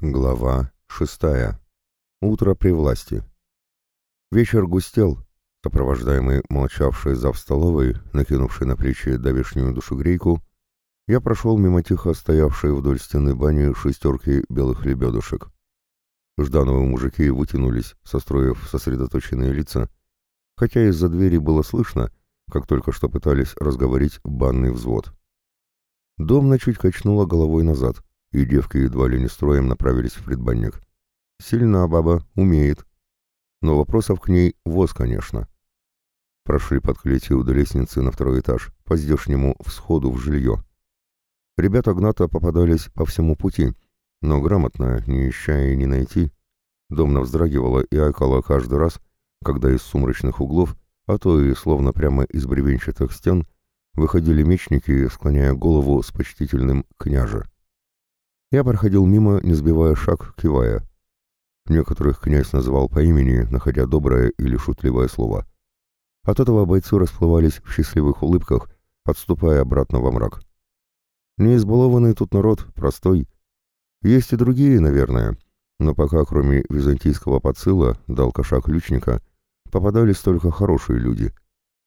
Глава шестая. Утро при власти. Вечер густел, сопровождаемый молчавшей зав столовой, накинувшей на плечи давешнюю душегрейку, я прошел мимо тихо стоявшей вдоль стены бани шестерки белых лебедушек. Ждановые мужики вытянулись, состроив сосредоточенные лица, хотя из-за двери было слышно, как только что пытались разговорить банный взвод. Домна чуть качнула головой назад — и девки едва ли не строем направились в предбанник. Сильна баба, умеет. Но вопросов к ней воз, конечно. Прошли под клетью до лестницы на второй этаж, по-здешнему всходу в жилье. Ребята Гната попадались по всему пути, но грамотно, не ища и не найти. Домна вздрагивала и айкала каждый раз, когда из сумрачных углов, а то и словно прямо из бревенчатых стен, выходили мечники, склоняя голову с почтительным «княже». Я проходил мимо, не сбивая шаг, кивая. Некоторых князь называл по имени, находя доброе или шутливое слово. От этого бойцы расплывались в счастливых улыбках, отступая обратно во мрак. Не избалованный тут народ, простой. Есть и другие, наверное, но пока кроме византийского подсыла, да алкаша-ключника, попадались только хорошие люди.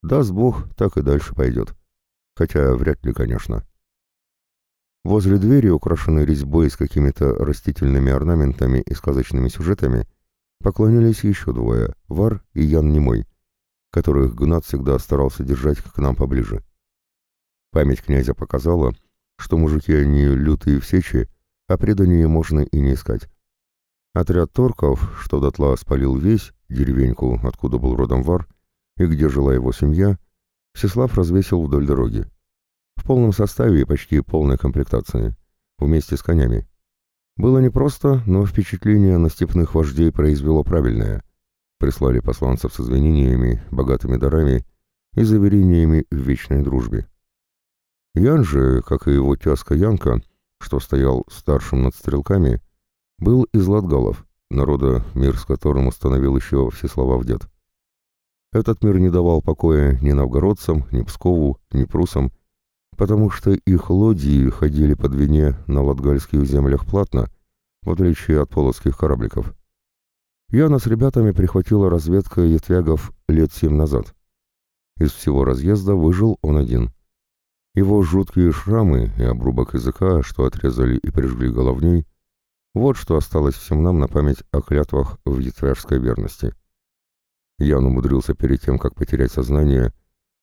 Даст Бог, так и дальше пойдет. Хотя вряд ли, конечно. Возле двери, украшенной резьбой с какими-то растительными орнаментами и сказочными сюжетами, поклонились еще двое — Вар и Ян Немой, которых Гнат всегда старался держать к нам поближе. Память князя показала, что мужики они лютые в сечи, а предание можно и не искать. Отряд торков, что дотла спалил весь, деревеньку, откуда был родом Вар, и где жила его семья, Всеслав развесил вдоль дороги. В полном составе и почти полной комплектации. Вместе с конями. Было непросто, но впечатление на степных вождей произвело правильное. Прислали посланцев с извинениями, богатыми дарами и заверениями в вечной дружбе. Ян же, как и его тезка Янка, что стоял старшим над стрелками, был из Латгалов, народа, мир с которым установил еще Всеславов дед. Этот мир не давал покоя ни новгородцам, ни Пскову, ни прусам, потому что их лодии ходили по Двине на латгальских землях платно, в отличие от полоцких корабликов. Яна с ребятами прихватила разведка ятвягов лет семь назад. Из всего разъезда выжил он один. Его жуткие шрамы и обрубок языка, что отрезали и прижгли головней, вот что осталось всем нам на память о клятвах в ятвяжской верности. Ян умудрился перед тем, как потерять сознание,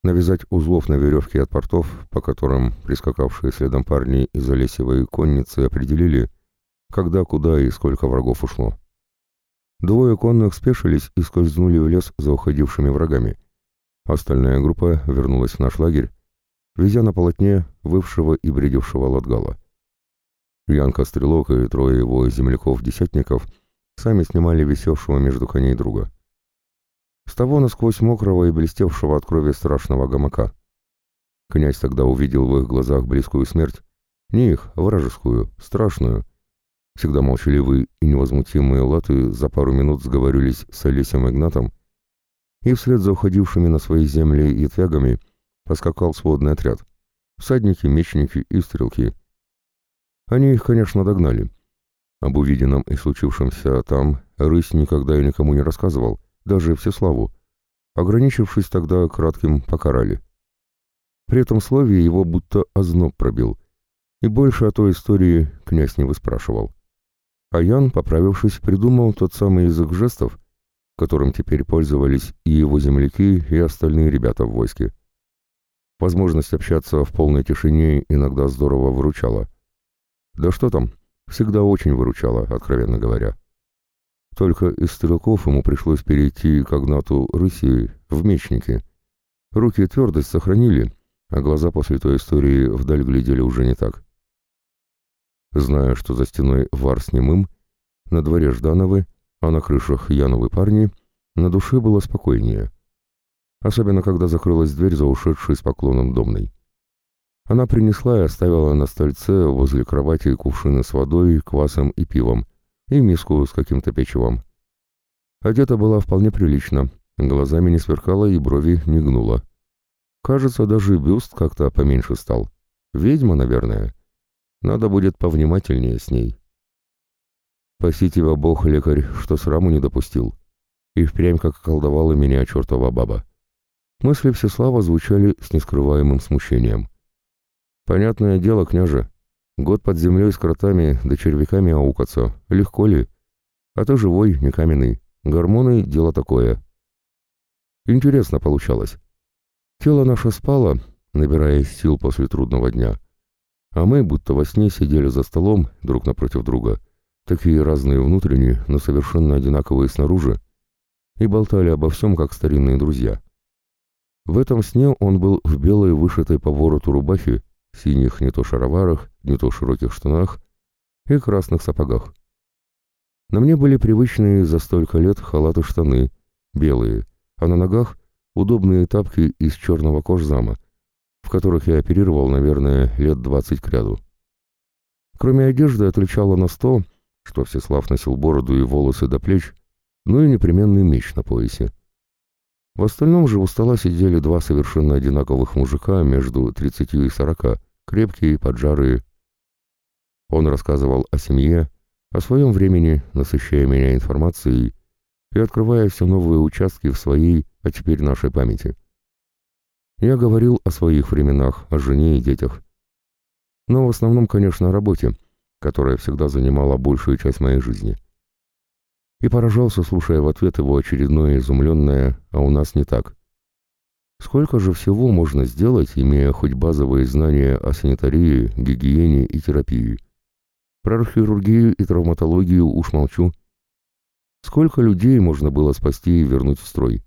навязать узлов на веревке от портов, по которым прискакавшие следом парни из Олесевой конницы определили, когда, куда и сколько врагов ушло. Двое конных спешились и скользнули в лес за уходившими врагами. Остальная группа вернулась в наш лагерь, везя на полотне вывшего и бредившего Латгала. Янка Стрелок и трое его земляков-десятников сами снимали висевшего между коней друга того насквозь мокрого и блестевшего от крови страшного гамака. Князь тогда увидел в их глазах близкую смерть, не их, а вражескую, страшную. Всегда молчаливые и невозмутимые латы за пару минут сговорились с Олесем Игнатом, и вслед за уходившими на свои земли ятвягами поскакал сводный отряд. Всадники, мечники и стрелки. Они их, конечно, догнали. Об увиденном и случившемся там рысь никогда и никому не рассказывал, даже Всеславу, ограничившись тогда кратким «покарали». При этом слове его будто озноб пробил, и больше о той истории князь не выспрашивал. А Ян, поправившись, придумал тот самый язык жестов, которым теперь пользовались и его земляки, и остальные ребята в войске. Возможность общаться в полной тишине иногда здорово выручала. Да что там, всегда очень выручала, откровенно говоря. Только из стрелков ему пришлось перейти к Агнату Рыси в мечники. Руки твердость сохранили, а глаза после той истории вдаль глядели уже не так. Зная, что за стеной вар с немым, на дворе Ждановы, а на крышах Яновы парни, на душе было спокойнее. Особенно, когда закрылась дверь за ушедшей с поклоном домной. Она принесла и оставила на стольце возле кровати кувшины с водой, квасом и пивом, и миску с каким-то печевом. Одета была вполне прилично, глазами не сверкала и брови не гнула. Кажется, даже бюст как-то поменьше стал. Ведьма, наверное. Надо будет повнимательнее с ней. Спаси тебя, Бог, лекарь, что сраму не допустил. И впрямь как колдовала меня чертова баба. Мысли Всеслава звучали с нескрываемым смущением. Понятное дело, княже, год под землей с кротами да червяками аукаться, легко ли? А ты живой, не каменный. Гормоны — дело такое. Интересно получалось. Тело наше спало, набирая сил после трудного дня, а мы, будто во сне, сидели за столом друг напротив друга, такие разные внутренние, но совершенно одинаковые снаружи, и болтали обо всем, как старинные друзья. В этом сне он был в белой вышитой по вороту рубахе, синих не то шароварах, не то широких штанах и красных сапогах. На мне были привычные за столько лет халаты-штаны, белые, а на ногах удобные тапки из черного кожзама, в которых я оперировал, наверное, лет двадцать кряду. Кроме одежды отличало нас то, что Всеслав носил бороду и волосы до плеч, ну и непременный меч на поясе. В остальном же у стола сидели два совершенно одинаковых мужика между тридцатью и сорока, крепкие, поджарые. Он рассказывал о семье, о своем времени, насыщая меня информацией и открывая все новые участки в своей, а теперь нашей памяти. Я говорил о своих временах, о жене и детях. Но в основном, конечно, о работе, которая всегда занимала большую часть моей жизни. И поражался, слушая в ответ его очередное изумленное «а у нас не так». Сколько же всего можно сделать, имея хоть базовые знания о санитарии, гигиене и терапии? Про хирургию и травматологию уж молчу. Сколько людей можно было спасти и вернуть в строй?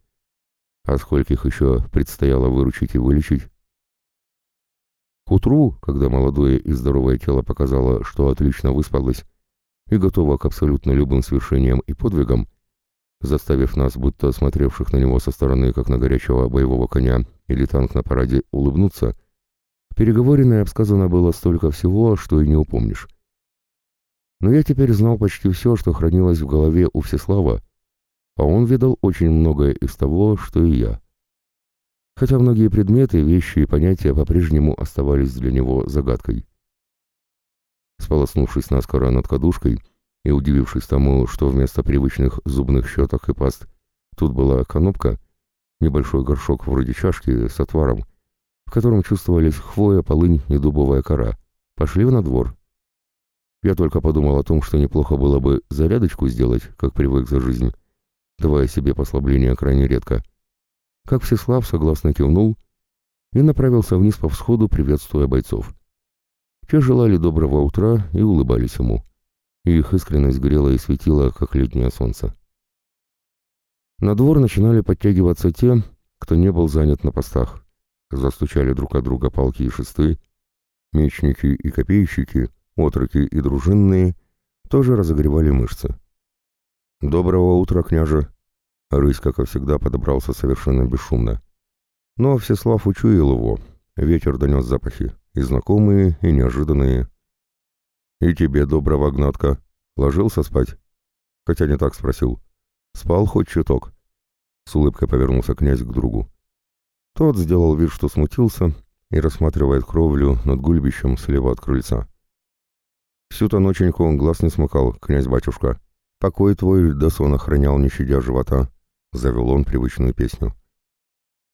А скольких еще предстояло выручить и вылечить? К утру, когда молодое и здоровое тело показало, что отлично выспалось и готово к абсолютно любым свершениям и подвигам, заставив нас, будто смотревших на него со стороны, как на горячего боевого коня или танк на параде, улыбнуться, переговорено и обсказано было столько всего, что и не упомнишь. Но я теперь знал почти все, что хранилось в голове у Всеслава, а он видел очень многое из того, что и я. Хотя многие предметы, вещи и понятия по-прежнему оставались для него загадкой. Сполоснувшись наскоро над кадушкой и удивившись тому, что вместо привычных зубных щеток и паст тут была конопка, небольшой горшок вроде чашки с отваром, в котором чувствовались хвоя, полынь и дубовая кора, пошли на двор. Я только подумал о том, что неплохо было бы зарядочку сделать, как привык за жизнь, давая себе послабление крайне редко. Как Всеслав согласно кивнул и направился вниз по всходу, приветствуя бойцов. Те желали доброго утра и улыбались ему. Их искренность грела и светила, как летнее солнце. На двор начинали подтягиваться те, кто не был занят на постах. Застучали друг от друга палки и шесты, мечники и копейщики — Отроки и дружинные тоже разогревали мышцы. «Доброго утра, княже!» Рысь, как и всегда, подобрался совершенно бесшумно. Но Всеслав учуял его. Ветер донес запахи, и знакомые, и неожиданные. «И тебе доброго, Гнатка!» Ложился спать? Хотя не так спросил. «Спал хоть чуток?» С улыбкой повернулся князь к другу. Тот сделал вид, что смутился, и рассматривает кровлю над гульбищем слева от крыльца. Всю-то ноченьку он глаз не смыкал, князь-батюшка. Покой твой до сон охранял, не щадя живота. Завел он привычную песню.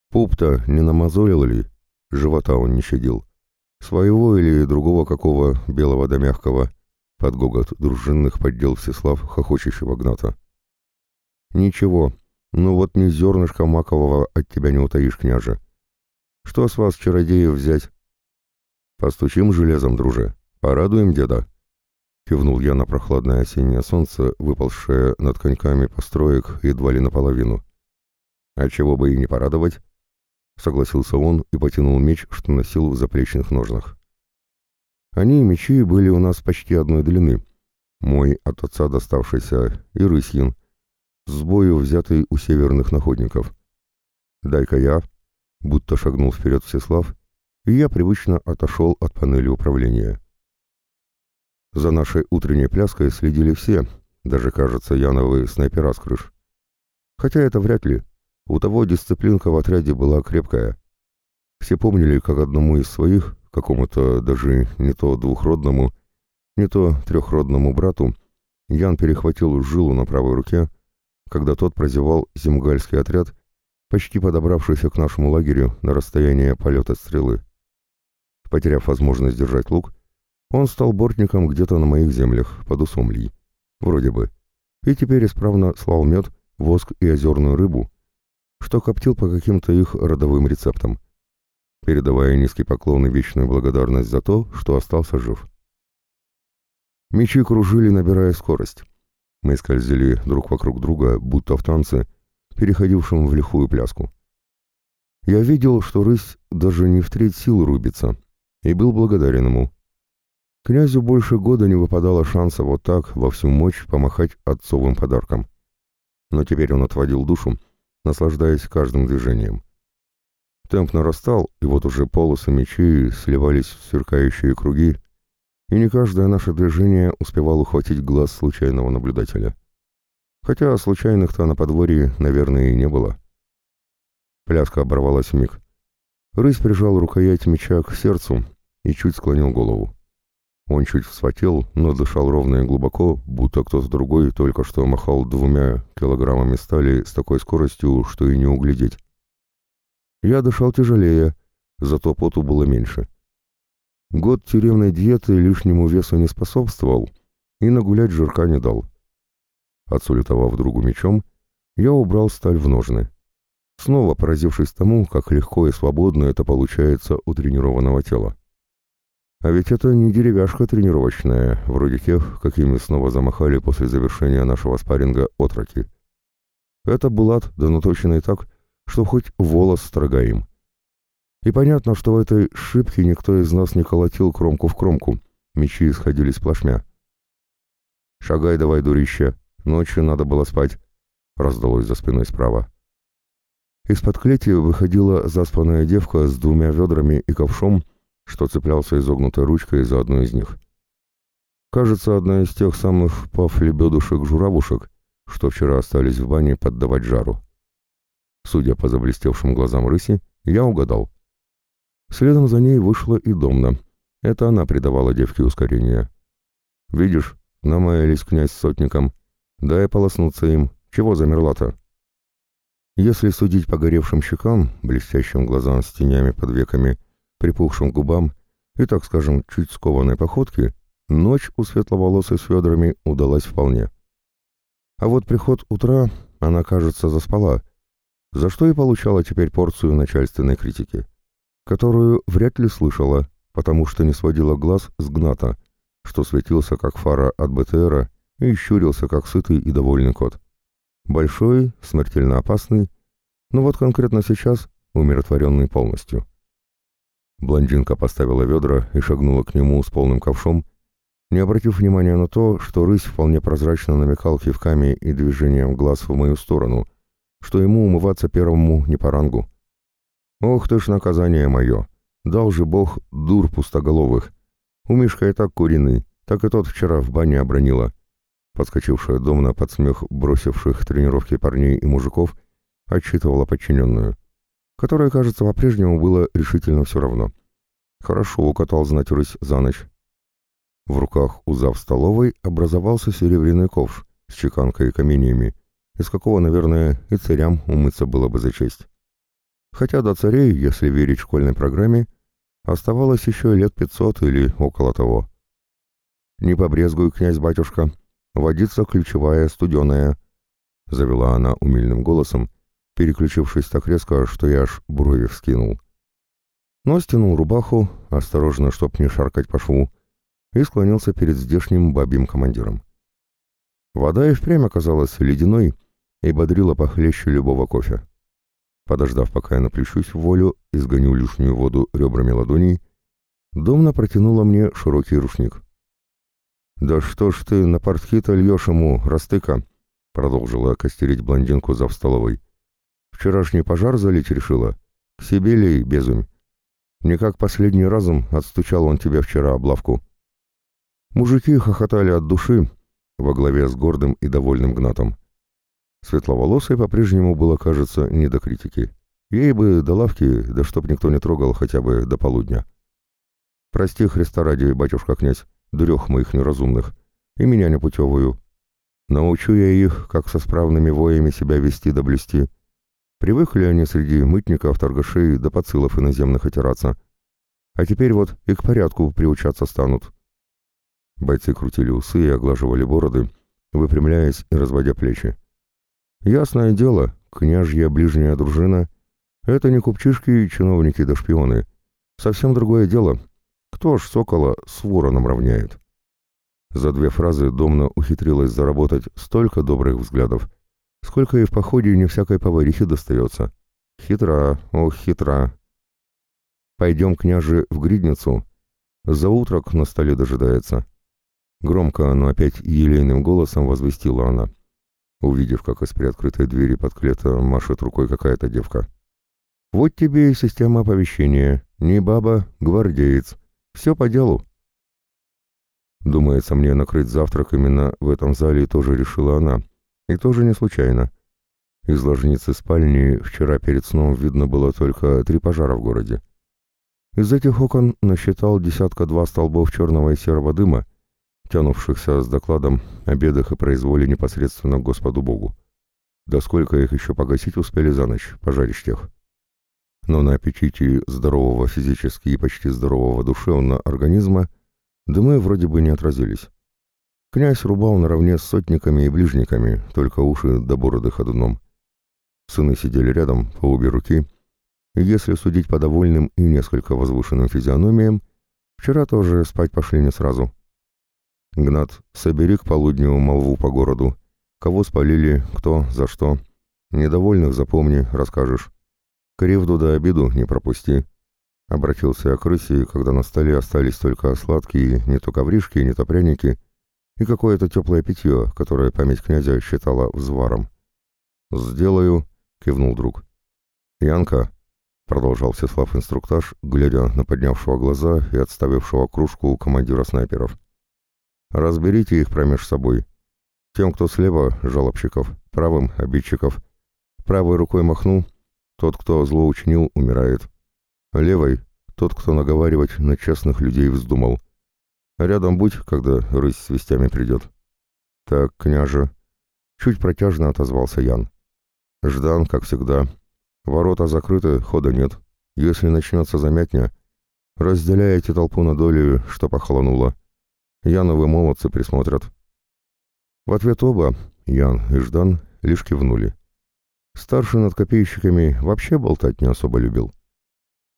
Пуп-то не намазолил ли? Живота он не щадил. Своего или другого какого, белого да мягкого, под гогот дружинных поддел Всеслав хохочущего Гната. «Ничего, ну вот ни зернышка макового от тебя не утаишь, княже. Что с вас, чародеев, взять?» «Постучим железом, друже, порадуем деда». Кивнул я на прохладное осеннее солнце, выползшее над коньками построек едва ли наполовину. «А чего бы и не порадовать?» Согласился он и потянул меч, что носил в заплечных ножнах. Они, мечи, были у нас почти одной длины. Мой от отца доставшийся и рысьин, с бою взятый у северных находников. «Дай-ка я», будто шагнул вперед Всеслав, и я привычно отошел от панели управления. За нашей утренней пляской следили все, даже, кажется, Яновы снайпера с крыш. Хотя это вряд ли. У того дисциплинка в отряде была крепкая. Все помнили, как одному из своих, какому-то даже не то двухродному, не то трехродному брату, Ян перехватил жилу на правой руке, когда тот прозевал земгальский отряд, почти подобравшийся к нашему лагерю на расстояние полета стрелы. Потеряв возможность держать лук, он стал бортником где-то на моих землях, под Усомлей. Вроде бы. И теперь исправно слал мед, воск и озерную рыбу, что коптил по каким-то их родовым рецептам, передавая низкий поклон и вечную благодарность за то, что остался жив. Мечи кружили, набирая скорость. Мы скользили друг вокруг друга, будто в танце, переходившем в лихую пляску. Я видел, что рысь даже не в треть сил рубится, и был благодарен ему. Князю больше года не выпадало шанса вот так во всю мощь помахать отцовым подарком. Но теперь он отводил душу, наслаждаясь каждым движением. Темп нарастал, и вот уже полосы мечей сливались в сверкающие круги, и не каждое наше движение успевал ухватить глаз случайного наблюдателя. Хотя случайных-то на подворье, наверное, и не было. Пляска оборвалась миг. Рысь прижал рукоять меча к сердцу и чуть склонил голову. Он чуть вспотел, но дышал ровно и глубоко, будто кто-то другой только что махал двумя килограммами стали с такой скоростью, что и не углядеть. Я дышал тяжелее, зато поту было меньше. Год тюремной диеты лишнему весу не способствовал и нагулять жирка не дал. Отсулетовав другу мечом, я убрал сталь в ножны. Снова поразившись тому, как легко и свободно это получается у тренированного тела. А ведь это не деревяшка тренировочная, вроде тех, какими снова замахали после завершения нашего спарринга отроки. Это булат, да наточенный так, что хоть волос строгаем. И понятно, что в этой шибке никто из нас не колотил кромку в кромку, мечи исходили сплошмя. «Шагай давай, дурище, ночью надо было спать», — раздалось за спиной справа. Из-под клети выходила заспанная девка с двумя ведрами и ковшом, что цеплялся изогнутой ручкой за одну из них. Кажется, одна из тех самых пафлебедушек-журавушек, что вчера остались в бане поддавать жару. Судя по заблестевшим глазам рыси, я угадал. Следом за ней вышла и Домна. Это она придавала девке ускорение. «Видишь, намаялись князь с сотником. Дай полоснуться им. Чего замерла-то?» Если судить по горевшим щекам, блестящим глазам с тенями под веками припухшим губам и, так скажем, чуть скованной походке, ночь у светловолосой с ведрами удалась вполне. А вот приход утра она, кажется, заспала, за что и получала теперь порцию начальственной критики, которую вряд ли слышала, потому что не сводила глаз с Гната, что светился как фара от БТРа и щурился как сытый и довольный кот. Большой, смертельно опасный, но вот конкретно сейчас умиротворенный полностью. Блондинка поставила ведра и шагнула к нему с полным ковшом, не обратив внимания на то, что рысь вполне прозрачно намекал кивками и движением глаз в мою сторону, что ему умываться первому не по рангу. «Ох ты ж наказание мое! Дал же бог дур пустоголовых! У Мишка и так куриный, так и тот вчера в бане обронила». Подскочившая домна под смех бросивших тренировки парней и мужиков отчитывала подчиненную которое, кажется, по-прежнему было решительно все равно. Хорошо укатал знать рысь за ночь. В руках у зав столовой образовался серебряный ковш с чеканкой и каменьями, из какого, наверное, и царям умыться было бы за честь. Хотя до царей, если верить школьной программе, оставалось еще лет пятьсот или около того. «Не побрезгуй, князь-батюшка, водица ключевая, студеная», — завела она умильным голосом, переключившись так резко, что я аж брови вскинул. Но стянул рубаху, осторожно, чтоб не шаркать по шву, и склонился перед здешним бабьим командиром. Вода и впрямь оказалась ледяной и бодрила похлеще любого кофе. Подождав, пока я наплещусь в волю и сгоню лишнюю воду ребрами ладоней, Домна протянула мне широкий рушник. «Да что ж ты на портки-то льешь ему, растыка?» — продолжила костерить блондинку за столовой. Вчерашний пожар залить решила? К себе лей, безумь. Не как последний разум отстучал он тебя вчера облавку. Мужики хохотали от души во главе с гордым и довольным гнатом. Светловолосой по-прежнему было, кажется, не до критики. Ей бы до лавки, да чтоб никто не трогал хотя бы до полудня. Прости, Христа ради, батюшка-князь, дурех моих неразумных, и меня непутевую. Научу я их, как со справными воями себя вести да блюсти. Привыкли они среди мытников, торгашей да поцилов иноземных отираться. А теперь вот и к порядку приучаться станут. Бойцы крутили усы и оглаживали бороды, выпрямляясь и разводя плечи. Ясное дело, княжья ближняя дружина — это не купчишки чиновники да шпионы. Совсем другое дело. Кто ж сокола с вороном равняет? За две фразы Домна ухитрилась заработать столько добрых взглядов, сколько и в походе не всякой поварихе достается. Хитра, ох, хитра. Пойдем, княже, в гридницу. За утрок на столе дожидается. Громко, но опять елейным голосом возвестила она, увидев, как из приоткрытой двери под клета машет рукой какая-то девка. «Вот тебе и система оповещения. Не баба, гвардеец. Все по делу». Думается мне накрыть завтрак именно в этом зале тоже решила она. И тоже не случайно. Из ложницы спальни вчера перед сном видно было только три пожара в городе. Из этих окон насчитал десятка-два столбов черного и серого дыма, тянувшихся с докладом о бедах и произволе непосредственно Господу Богу. Да сколько их еще погасить успели за ночь, пожарищ. Но на аппетите здорового физически и почти здорового душевно организма Дымы вроде бы не отразились. Князь рубал наравне с сотниками и ближниками, только уши до бороды ходуном. Сыны сидели рядом, по обе руки, и если судить по довольным и несколько возвышенным физиономиям, вчера тоже спать пошли не сразу. Гнат, собери к полудню молву по городу. Кого спалили, кто, за что. Недовольных запомни, расскажешь. Кривду до обиду не пропусти. Обратился я к рысе, когда на столе остались только сладкие, не то ковришки, не то пряники, и какое-то теплое питье, которое память князя считала взваром. «Сделаю», — кивнул друг. «Янка», — продолжал Всеслав инструктаж, глядя на поднявшего глаза и отставившего кружку командира снайперов. «Разберите их промеж собой. Тем, кто слева — жалобщиков, правым — обидчиков. Правой рукой махну, тот, кто зло учинил, умирает. Левой — тот, кто наговаривать на честных людей вздумал. Рядом будь, когда рысь с вестями придет. Так, княже. Чуть протяжно отозвался Ян. Ждан, как всегда. Ворота закрыты, хода нет. Если начнется замятня, разделяйте толпу на доли, что похолонуло. Яновы молодцы присмотрят. В ответ оба, Ян и Ждан, лишь кивнули. Старший над копейщиками вообще болтать не особо любил.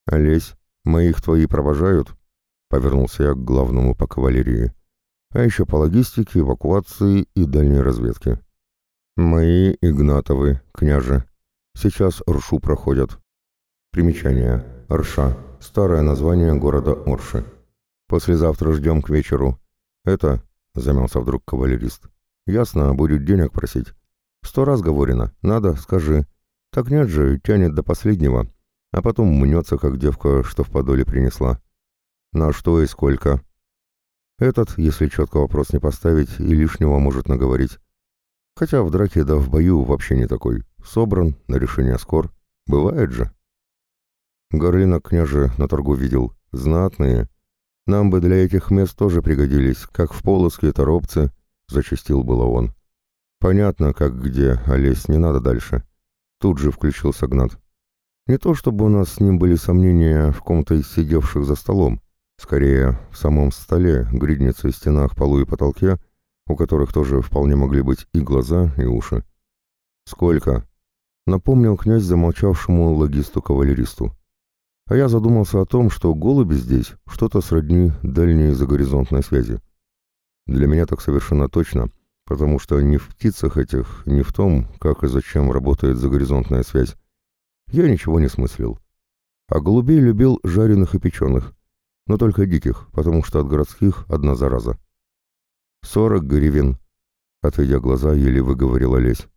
«Олесь, моих твои провожают?» — повернулся я к главному по кавалерии. «А еще по логистике, эвакуации и дальней разведке». «Мои Игнатовы, княже. Сейчас Ршу проходят». Примечание. Рша. Старое название города Орши. Послезавтра ждем к вечеру. Это, — замялся вдруг кавалерист, — ясно, будет денег просить. Сто раз говорено, надо, скажи. Так нет же, тянет до последнего а потом мнется, как девка, что в подоле принесла. На что и сколько? Этот, если четко вопрос не поставить, и лишнего может наговорить. Хотя в драке да в бою вообще не такой. Собран, на решение скор. Бывает же. Горлинок княже на торгу видел. Знатные. Нам бы для этих мест тоже пригодились, как в Полоске торопцы, зачастил было он. Понятно, как где, а лезть не надо дальше. Тут же включился Гнат. Не то чтобы у нас с ним были сомнения в ком-то из сидевших за столом, скорее в самом столе, гриднице, стенах, полу и потолке, у которых тоже вполне могли быть и глаза, и уши. «Сколько?» — напомнил князь замолчавшему логисту-кавалеристу. А я задумался о том, что голуби здесь что-то сродни дальней загоризонтной связи. Для меня так совершенно точно, потому что ни в птицах этих, ни в том, как и зачем работает загоризонтная связь, я ничего не смыслил. А голубей любил жареных и печеных, но только диких, потому что от городских одна зараза. «Сорок гривен», — отведя глаза, еле выговорила Лесь.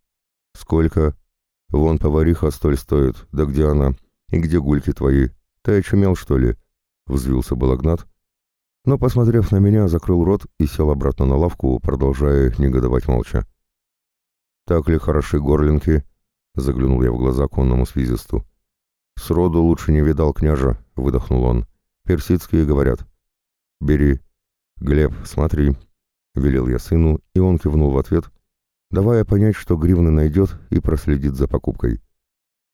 «Сколько? Вон повариха столь стоит, да где она? И где гульки твои? Ты очумел, что ли?» — взвился был Агнат, но, посмотрев на меня, закрыл рот и сел обратно на лавку, продолжая негодовать молча. «Так ли хороши горлинки?» — заглянул я в глаза конному связисту. «Сроду лучше не видал княжа», — выдохнул он. «Персидские говорят». «Бери». «Глеб, смотри», — велел я сыну, и он кивнул в ответ, давая понять, что гривны найдет и проследит за покупкой.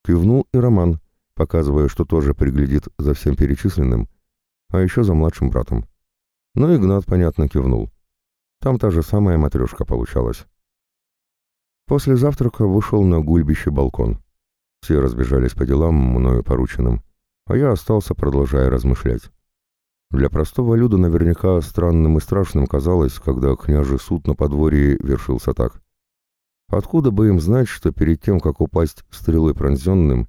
Кивнул и Роман, показывая, что тоже приглядит за всем перечисленным, а еще за младшим братом. Ну, Игнат, понятно, кивнул. Там та же самая матрешка получалась. После завтрака вышел на гульбище балкон. Все разбежались по делам, мною порученным, а я остался, продолжая размышлять. Для простого люда наверняка странным и страшным казалось, когда княжий суд на подворье вершился так. Откуда бы им знать, что перед тем, как упасть стрелой пронзенным,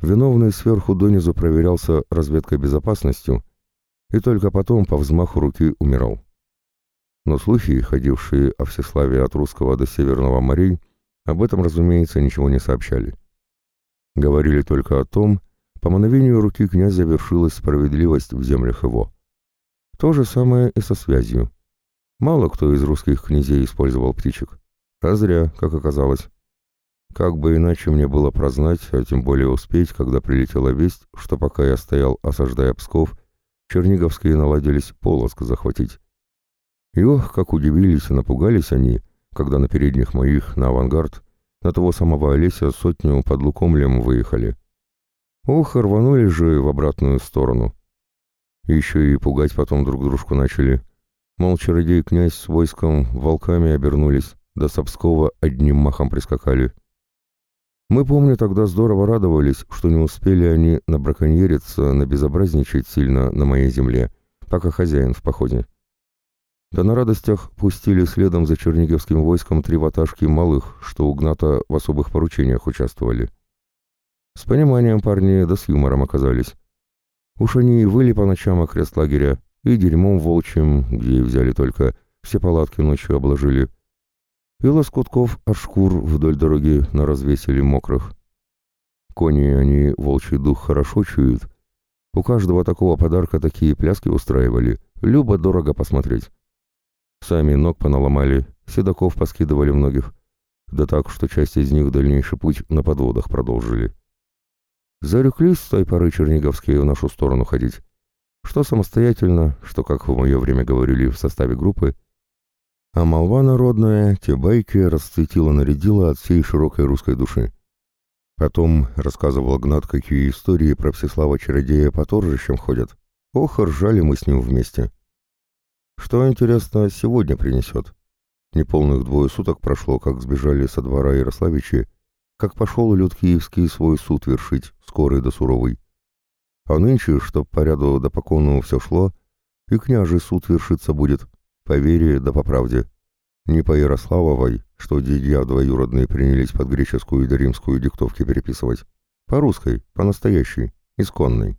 виновный сверху донизу проверялся разведкой безопасностью и только потом по взмаху руки умирал. Но слухи, ходившие о всеславии от русского до Северного морей, об этом, разумеется, ничего не сообщали. Говорили только о том, по мановению руки князя вершилась справедливость в землях его. То же самое и со связью. Мало кто из русских князей использовал птичек. А зря, как оказалось. Как бы иначе мне было прознать, а тем более успеть, когда прилетела весть, что пока я стоял, осаждая Псков, черниговские наладились полоск захватить. И ох, как удивились и напугались они, когда на передних моих, на авангард, на того самого Олеся сотню под Лукомлем выехали. Ох, рванули же в обратную сторону. Еще и пугать потом друг дружку начали. Мол, чародей князь с войском волками обернулись, до Сапского одним махом прискакали. Мы, помню, тогда здорово радовались, что не успели они набраконьериться, набезобразничать сильно на моей земле, пока хозяин в походе. Да на радостях пустили следом за черниговским войском три ваташки малых, что у Гната в особых поручениях участвовали. С пониманием парни да с юмором оказались. Уж они и выли по ночам окрест лагеря, и дерьмом волчьим, где и взяли только, все палатки ночью обложили, и лоскутков от шкур вдоль дороги на развесили мокрых. Кони они волчий дух хорошо чуют. У каждого такого подарка такие пляски устраивали, любо-дорого посмотреть. Сами ног поналомали, седаков поскидывали многих, да так, что часть из них дальнейший путь на подводах продолжили. Зарюклись с той поры черниговские в нашу сторону ходить. Что самостоятельно, что, как в мое время говорили в составе группы, а молва народная те байки расцветила-нарядила от всей широкой русской души. Потом рассказывал Гнат, какие истории про Всеслава-чародея по торжищам ходят. Ох, ржали мы с ним вместе. Что, интересно, сегодня принесет? Неполных двое суток прошло, как сбежали со двора Ярославичи, как пошел люд киевский свой суд вершить, скорый да суровый. А нынче, чтоб по ряду да по все шло, и княжий суд вершиться будет, по вере да по правде. Не по Ярославовой, что дядья двоюродные принялись под греческую и до римскую диктовки переписывать. По русской, по настоящей, исконной.